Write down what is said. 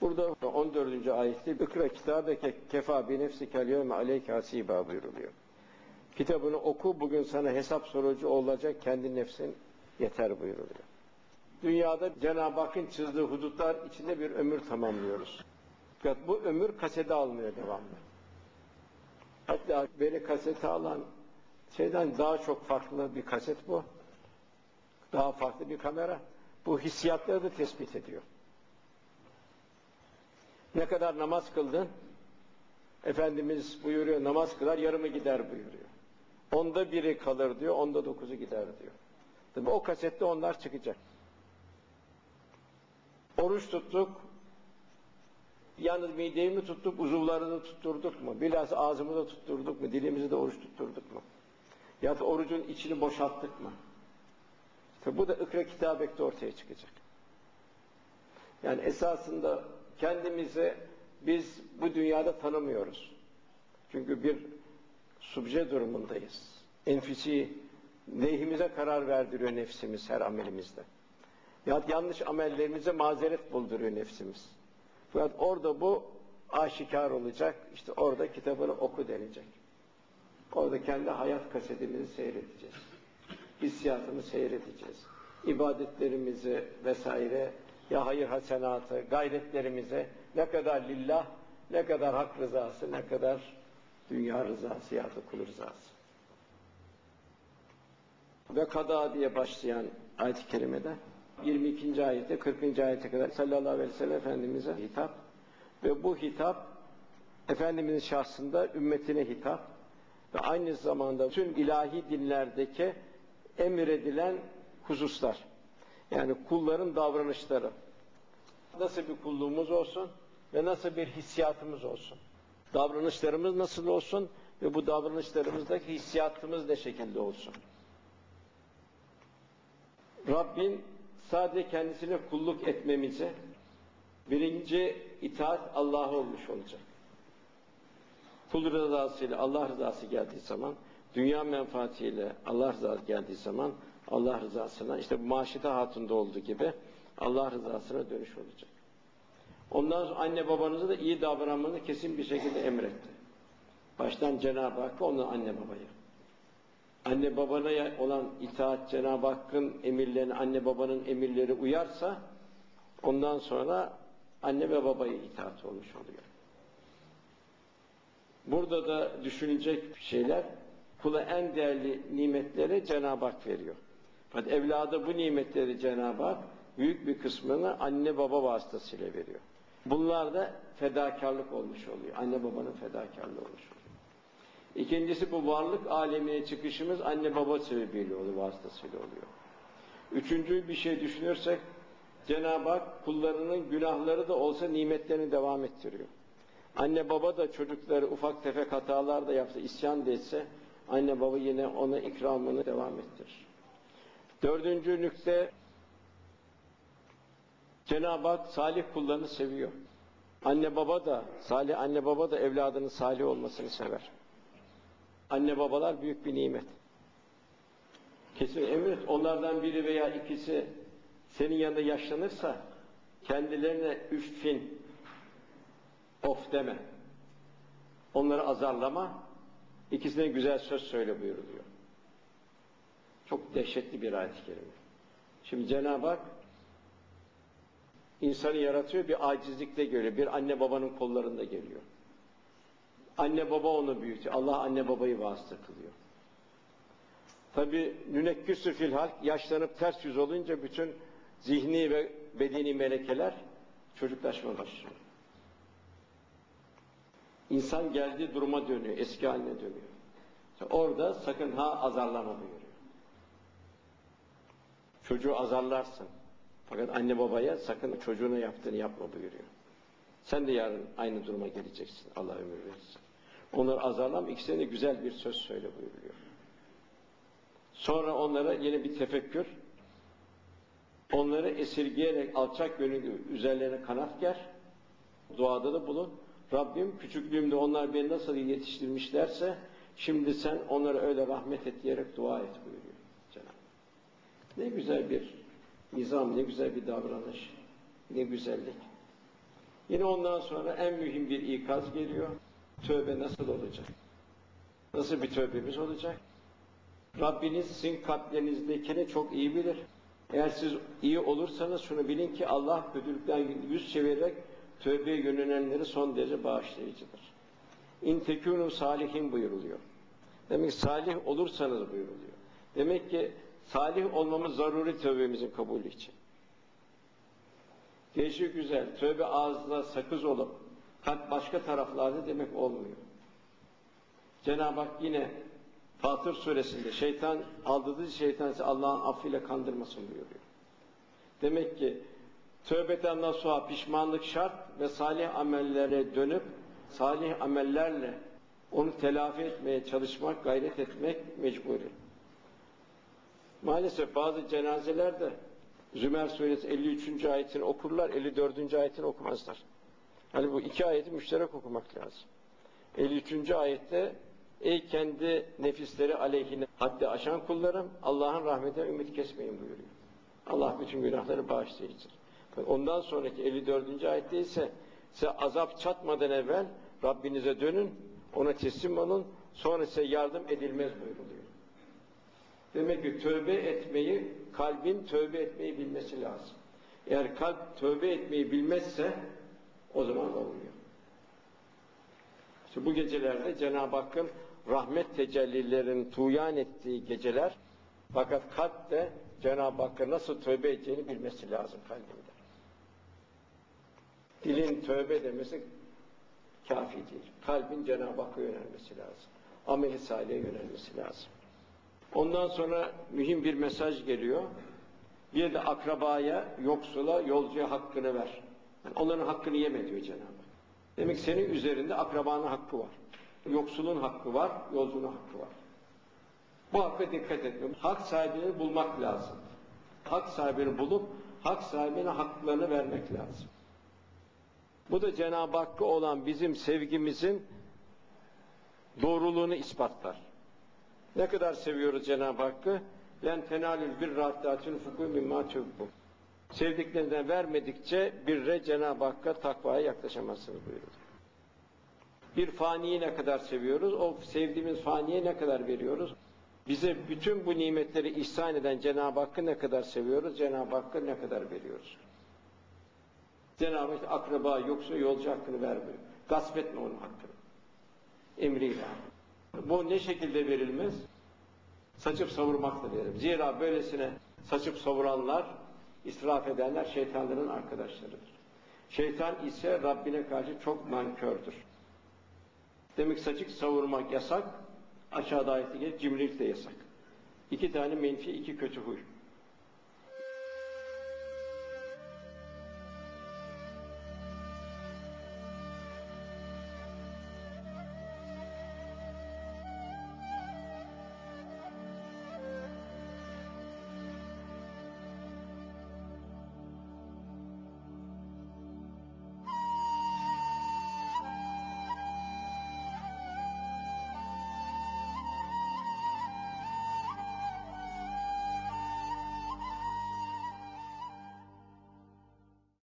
Burada 14. ayette ikra kitabeke kefa bi nefsikel yevme aleyke hasiba buyuruluyor. Kitabını oku bugün sana hesap sorucu olacak kendi nefsin yeter buyuruluyor. Dünyada Cenab-ı Hakk'ın çizdiği hudutlar içinde bir ömür tamamlıyoruz. Fakat bu ömür kasete almıyor devamlı. Hatta beni kasete alan şeyden daha çok farklı bir kaset bu. Daha farklı bir kamera. Bu hissiyatları da tespit ediyor. Ne kadar namaz kıldın? Efendimiz buyuruyor namaz kılar yarımı gider buyuruyor. Onda biri kalır diyor, onda dokuzu gider diyor. Tabii o kasette onlar çıkacak. Oruç tuttuk, yalnız mideyi mi tuttuk, uzuvlarını tutturduk mu? Bilhassa ağzımı da tutturduk mu? Dilimizi de oruç tutturduk mu? Ya da orucun içini boşalttık mı? İşte bu da ikra kitabekte ortaya çıkacak. Yani esasında kendimizi biz bu dünyada tanımıyoruz. Çünkü bir subje durumundayız. Enfisi neyhimize karar verdiriyor nefsimiz her amelimizde. Ya yanlış amellerimize mazeret bulduruyor nefsimiz. Fakat orada bu aşikar olacak. İşte orada kitabını oku denecek. Orada kendi hayat kasetimizi seyredeceğiz. Hissiyatını seyredeceğiz. İbadetlerimizi vesaire ya hayır hasenatı, gayretlerimize ne kadar lillah, ne kadar hak rızası, ne kadar dünya rızası ya da kul rızası. Ve kada diye başlayan ayet-i kerimede 22. ayette 40. ayete kadar sallallahu aleyhi ve sellem Efendimiz'e hitap ve bu hitap Efendimiz'in şahsında ümmetine hitap ve aynı zamanda tüm ilahi dinlerdeki emredilen hususlar. Yani kulların davranışları. Nasıl bir kulluğumuz olsun ve nasıl bir hissiyatımız olsun. Davranışlarımız nasıl olsun ve bu davranışlarımızdaki hissiyatımız ne şekilde olsun. Rabbin sadece kendisine kulluk etmemize birinci itaat Allah'a olmuş olacak. Kul rızasıyla Allah rızası geldiği zaman, dünya menfaatiyle Allah rızası geldiği zaman Allah rızasına işte bu Maşide Hatun'da olduğu gibi Allah rızasına dönüş olacak. Ondan sonra anne babanıza da iyi davranmanı kesin bir şekilde emretti. Baştan Cenab-ı Hakk'a onu anne babaya. Anne babana olan itaat Cenab-ı Hakk'ın emirlerine, anne babanın emirleri uyarsa ondan sonra anne ve babaya itaat olmuş oluyor. Burada da düşünecek şeyler kula en değerli nimetleri Cenab-ı Hak veriyor. Fakat evlada bu nimetleri Cenab-ı Hak büyük bir kısmını anne baba vasıtasıyla veriyor. Bunlar da fedakarlık olmuş oluyor. Anne babanın fedakarlığı olmuş oluyor. İkincisi bu varlık alemine çıkışımız anne baba sebebiyle oluyor, vasıtasıyla oluyor. Üçüncü bir şey düşünürsek Cenab-ı Hak kullarının günahları da olsa nimetlerini devam ettiriyor. Anne baba da çocukları ufak tefek hatalar da yapsa, isyan da etse anne baba yine ona ikramını devam ettirir. Dördüncü nükte Cenab-ı Hak salih kullarını seviyor. Anne baba da, salih anne baba da evladının salih olmasını sever. Anne babalar büyük bir nimet. Kesin emret onlardan biri veya ikisi senin yanında yaşlanırsa kendilerine üffin of deme. Onları azarlama. İkisine güzel söz söyle buyuruluyor. Çok dehşetli bir ayet-i kerime. Şimdi Cenab-ı Hak insanı yaratıyor bir acizlikte görüyor. Bir anne babanın kollarında geliyor. Anne baba onu büyütüyor. Allah anne babayı vasıta kılıyor. Tabi nünekküsü fil halk yaşlanıp ters yüz olunca bütün zihni ve bedeni melekeler çocuklaşma başlıyor. İnsan geldiği duruma dönüyor, eski haline dönüyor. Orada sakın ha azarlama buyuruyor. Çocuğu azarlarsın. Fakat anne babaya sakın çocuğuna yaptığını yapma buyuruyor. Sen de yarın aynı duruma geleceksin. Allah ömür verirse. Onları azarlam, ikisine de güzel bir söz söyle buyuruyor. Sonra onlara yeni bir tefekkür, onları esirgeyerek alçak gönüllü üzerlerine kanat ger, duada da bulun. Rabbim küçüklüğümde onlar beni nasıl yetiştirmişlerse, şimdi sen onlara öyle rahmet et diyerek dua et buyuruyor Ne güzel bir nizam, ne güzel bir davranış, ne güzellik. Yine ondan sonra en mühim bir ikaz geliyor. Tövbe nasıl olacak? Nasıl bir tövbemiz olacak? Rabbiniz sizin kalplerinizdekini çok iyi bilir. Eğer siz iyi olursanız şunu bilin ki Allah kötülükten yüz çevirerek tövbeye yönelenleri son derece bağışlayıcıdır. İn tekûnû salihin buyuruluyor. Demek ki salih olursanız buyuruluyor. Demek ki salih olmamız zaruri tövbemizin kabulü için. Değişik güzel. Tövbe ağızda sakız olup kalp başka taraflarda demek olmuyor. Cenab-ı Hak yine Fatır suresinde şeytan aldatıcı şeytan ise Allah'ın affıyla kandırmasın buyuruyor. Demek ki tövbeten nasuha pişmanlık şart ve salih amellere dönüp salih amellerle onu telafi etmeye çalışmak, gayret etmek mecburi. Maalesef bazı cenazelerde Zümer suresi 53. ayetini okurlar, 54. ayetini okumazlar. Hani bu iki ayeti müşterek okumak lazım. 53. ayette Ey kendi nefisleri aleyhine haddi aşan kullarım Allah'ın rahmetine ümit kesmeyin buyuruyor. Allah bütün günahları bağışlayıcıdır. Ondan sonraki 54. ayette ise size azap çatmadan evvel Rabbinize dönün, ona teslim olun, sonra size yardım edilmez buyuruluyor. Demek ki tövbe etmeyi, kalbin tövbe etmeyi bilmesi lazım. Eğer kalp tövbe etmeyi bilmezse o zaman olmuyor. İşte bu gecelerde Cenab-ı Hakk'ın rahmet tecellilerin tuyan ettiği geceler fakat kalp de Cenab-ı Hakk'a nasıl tövbe edeceğini bilmesi lazım kalbinde. Dilin tövbe demesi kafi değil. Kalbin Cenab-ı Hakk'a yönelmesi lazım. Ameli salih'e yönelmesi lazım. Ondan sonra mühim bir mesaj geliyor. Bir de akrabaya, yoksula, yolcuya hakkını ver. Yani onların hakkını yeme diyor Cenab-ı Hak. Demek senin üzerinde akrabanın hakkı var. Yoksulun hakkı var, yolcunun hakkı var. Bu hakka dikkat etme. Hak sahibini bulmak lazım. Hak sahibini bulup hak sahibine haklarını vermek lazım. Bu da Cenab-ı Hakk'a olan bizim sevgimizin doğruluğunu ispatlar. Ne kadar seviyoruz Cenab-ı Hakk'ı? Len tenalül bir rahatlatün fuku mimma. Sevdiklerinden vermedikçe birre Cenab-ı Hakk'a takvaya yaklaşamazsınız buyuruyor. Bir faniyi ne kadar seviyoruz? O sevdiğimiz faniye ne kadar veriyoruz? Bize bütün bu nimetleri ihsan eden Cenab-ı Hakk'ı ne kadar seviyoruz? Cenab-ı Hakk'a ne kadar veriyoruz? Cenab-ı Hak akraba yoksa yolcu hakkını vermiyor. Gasp etme onun hakkını. Emriyle. Bu ne şekilde verilmez? Saçıp savurmakla verilir. Zira böylesine saçıp savuranlar, israf edenler şeytanların arkadaşlarıdır. Şeytan ise Rabbine karşı çok nankördür. Demek saçık savurmak yasak, aşağıda ayeti gelir, cimrilik de yasak. İki tane menfi, iki kötü huy.